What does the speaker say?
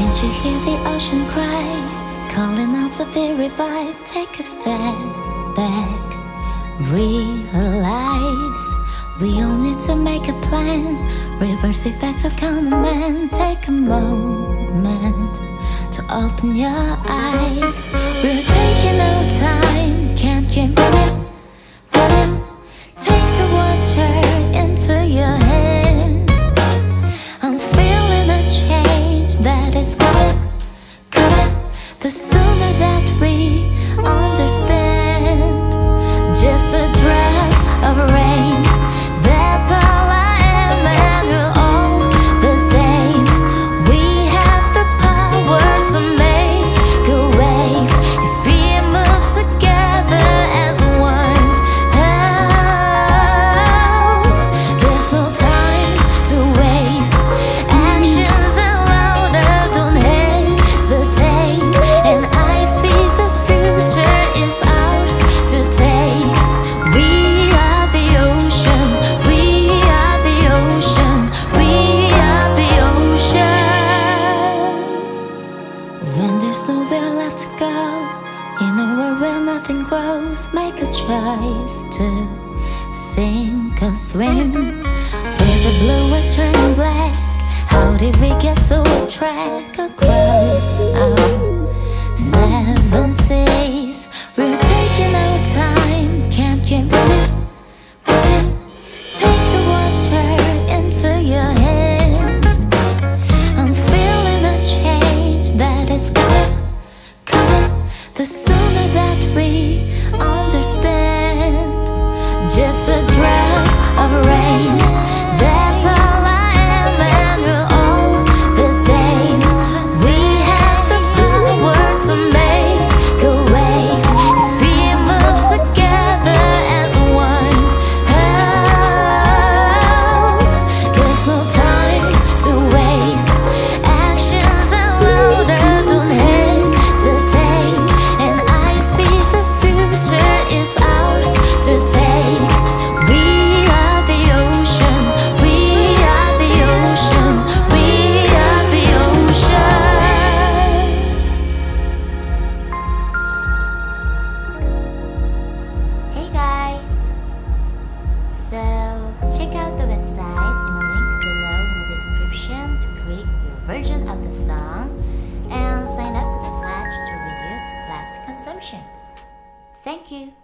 Can't you hear the ocean cry? Calling out to be revived. Take a step back. Realize we all need to make a plan. Reverse effects of common man. Take a moment to open your eyes. We're taking no time. Can't keep running. Grows, make a choice to sink or swim. There's a blue, a turning black. How did we get so track across our seven seas? We're taking our time, can't keep running, running. Take the water into your hands. I'm feeling a change that is coming, coming. The sooner that we consumption. Thank you!